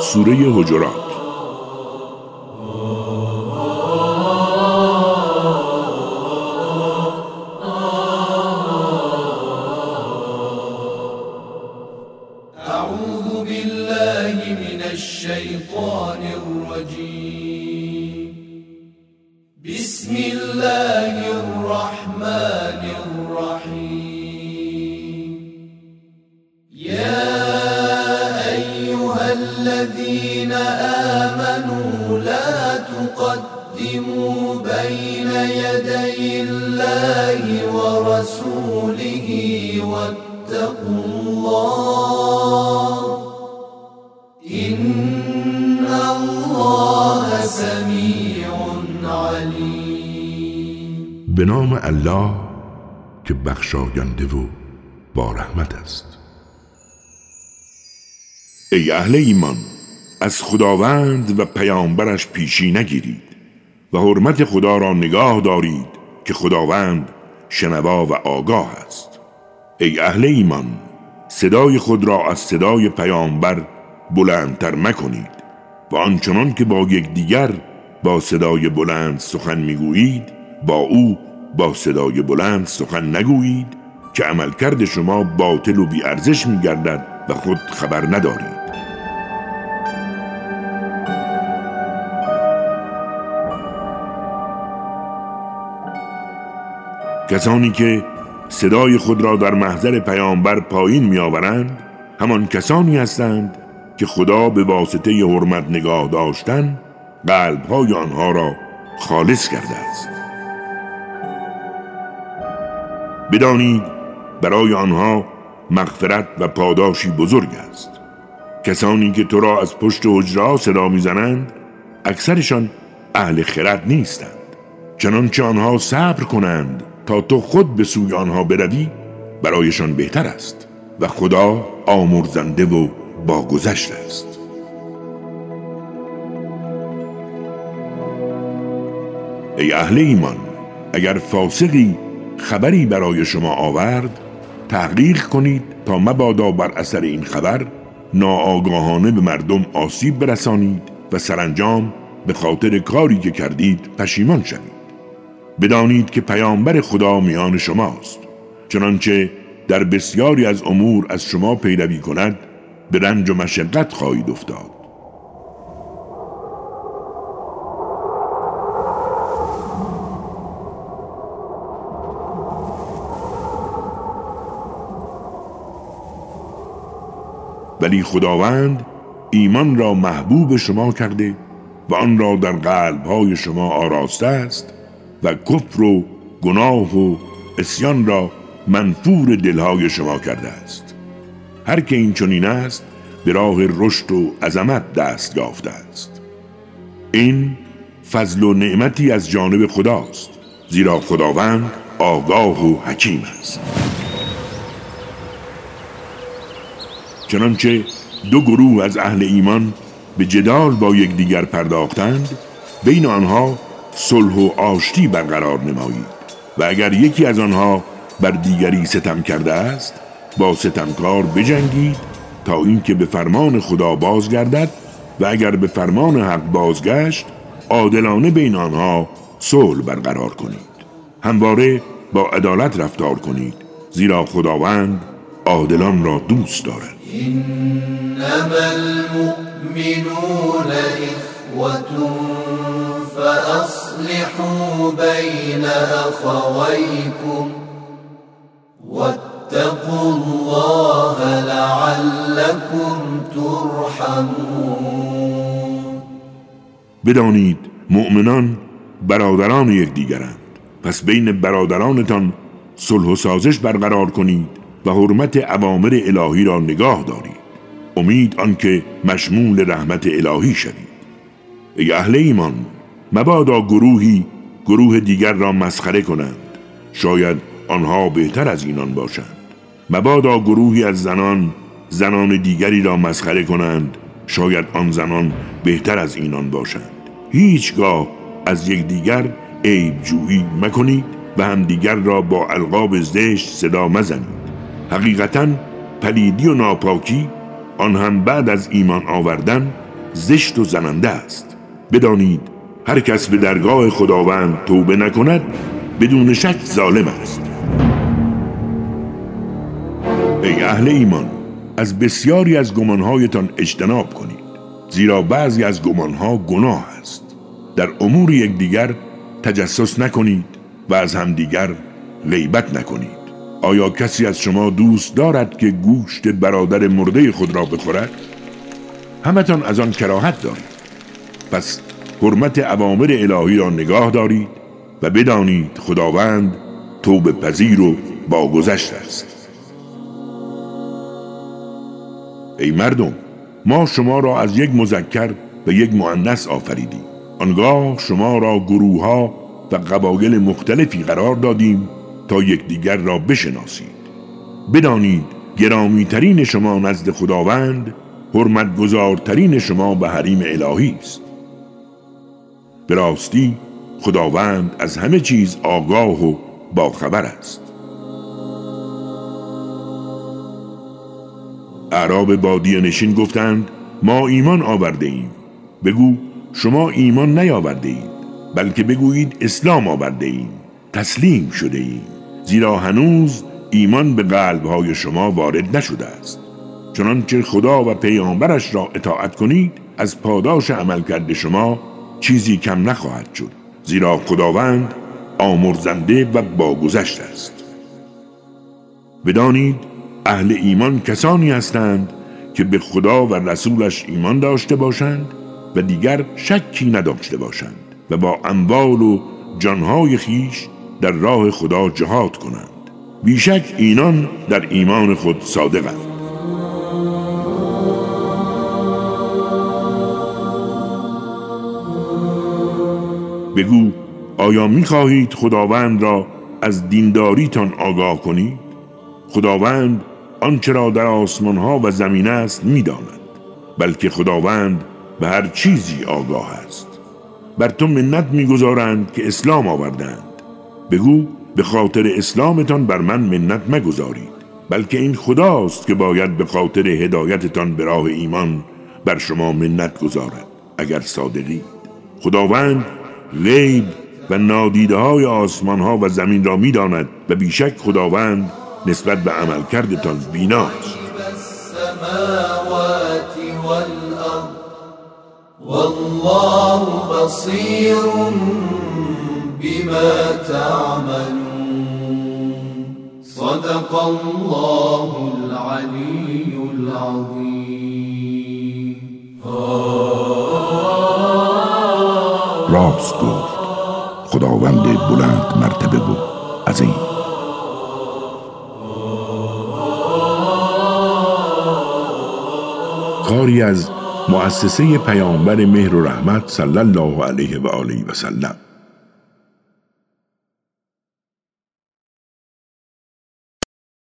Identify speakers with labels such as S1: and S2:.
S1: سوره حجرات. الرحيم يا
S2: أيها الذين آمنوا لا تقدموا بين يدي الله ورسوله واتقوا الله. إن الله سميع عليم.
S1: بنعم الله که بخشاینده و با رحمت است. ای اهل ایمان از خداوند و پیامبرش پیشی نگیرید و حرمت خدا را نگاه دارید که خداوند شنوا و آگاه است. ای اهل ایمان صدای خود را از صدای پیامبر بلندتر مکنید و آنچنان که با یکدیگر با صدای بلند سخن می‌گویید با او با صدای بلند سخن نگویید که عملکرد شما باطل و بیارزش میگردد و خود خبر ندارید. کسانی که صدای خود را در محضر پیامبر پایین میآورند همان کسانی هستند که خدا به واسطه حرمت نگاه داشتن قلبهای آنها را خالص کرده است. بدانید برای آنها مغفرت و پاداشی بزرگ است. کسانی که تو را از پشت حجرا صدا می‌زنند اکثرشان اهل خرد نیستند. چنانچه آنها صبر کنند تا تو خود به سوی آنها بروی برایشان بهتر است و خدا آمرزنده و باگذشت است. ای اهل ایمان اگر فاسقی خبری برای شما آورد تحقیق کنید تا مبادا بر اثر این خبر ناآگاهانه به مردم آسیب برسانید و سرانجام به خاطر کاری که کردید پشیمان شوید. بدانید که پیامبر خدا میان شماست چنانچه در بسیاری از امور از شما پیروی کند به رنج و مشقت خواهید افتاد. ولی خداوند ایمان را محبوب شما کرده و آن را در قلبهای شما آراسته است و کفر و گناه و اسیان را منفور دلهای شما کرده است. هر که این چنین است به راه رشد و عظمت دست یافته است. این فضل و نعمتی از جانب خداست زیرا خداوند آگاه و حکیم است. چنانچه دو گروه از اهل ایمان به جدال با یکدیگر پرداختند بین آنها صلح و آشتی برقرار نمایید و اگر یکی از آنها بر دیگری ستم کرده است با ستمکار بجنگید تا اینکه به فرمان خدا بازگردد و اگر به فرمان حق بازگشت عادلانه بین آنها صلح برقرار کنید. همواره با عدالت رفتار کنید زیرا خداوند عادلان را دوست دارد.
S2: انما المؤمنون اخوة فاصلحوا بین اخویکم واتقوا الله لعلكم ترحمون.
S1: بدانید مؤمنان برادران یکدیگرند. پس بین برادرانتان صلح و سازش برقرار کنید. و حرمت عوامر الهی را نگاه دارید. امید آنکه مشمول رحمت الهی شوید. ای اهل ایمان مبادا گروهی گروه دیگر را مسخره کنند. شاید آنها بهتر از اینان باشند. مبادا گروهی از زنان زنان دیگری را مسخره کنند. شاید آن زنان بهتر از اینان باشند. هیچگاه از یکدیگر عیب جویی مکنید و همدیگر را با القاب زشت صدا مزنید. حقیقتا پلیدی و ناپاکی آن هم بعد از ایمان آوردن زشت و زننده است. بدانید هر کس به درگاه خداوند توبه نکند بدون شک ظالم است. ای اهل ایمان از بسیاری از گمانهایتان اجتناب کنید زیرا بعضی از گمانها گناه است. در امور یکدیگر تجسس نکنید و از همدیگر غیبت نکنید. آیا کسی از شما دوست دارد که گوشت برادر مرده خود را بخورد؟ همتان از آن کراهت دارید. پس حرمت اوامر الهی را نگاه دارید و بدانید خداوند توب پذیر و باگذشت است. ای مردم ما شما را از یک مذکر و یک مؤنث آفریدیم. آنگاه شما را گروه ها و قبایل مختلفی قرار دادیم تا یکدیگر را بشناسید. بدانید گرامی ترین شما نزد خداوند حرمت گذارترین شما به حریم الهی است. به راستی خداوند از همه چیز آگاه و باخبر است. اعراب بادی نشین گفتند ما ایمان آورده ایم. بگو شما ایمان نیاورده اید بلکه بگویید اسلام آورده ایم تسلیم شده ایم. زیرا هنوز ایمان به قلبهای شما وارد نشده است. چنانچه خدا و پیامبرش را اطاعت کنید از پاداش عمل کرده شما چیزی کم نخواهد شد. زیرا خداوند آمرزنده و باگذشت است. بدانید اهل ایمان کسانی هستند که به خدا و رسولش ایمان داشته باشند و دیگر شکی نداشته باشند و با اموال و جانهای خیش در راه خدا جهاد کنند. بیشک اینان در ایمان خود صادقند. بگو آیا می‌خواهید خداوند را از دینداریتان آگاه کنید؟ خداوند آنچه را در آسمان ها و زمین است می‌داند بلکه خداوند به هر چیزی آگاه است. بر تو منت می‌گذارند که اسلام آوردند بگو به خاطر اسلامتان بر من منت مگذارید. بلکه این خداست که باید به خاطر هدایتتان به راه ایمان بر شما منت گذارد اگر صادقید. خداوند غیب و نادیده های آسمان ها و زمین را می‌داند و بیشک خداوند نسبت به عمل کردتان بیناست
S2: والله بصير بما تعملون. صدق الله العلي العظيم.
S1: راست گفت. خداوند بلند مرتبه بود عظیم. کاری از مؤسسه پیامبر مهر و رحمت صلی الله علیه و آله و سلم.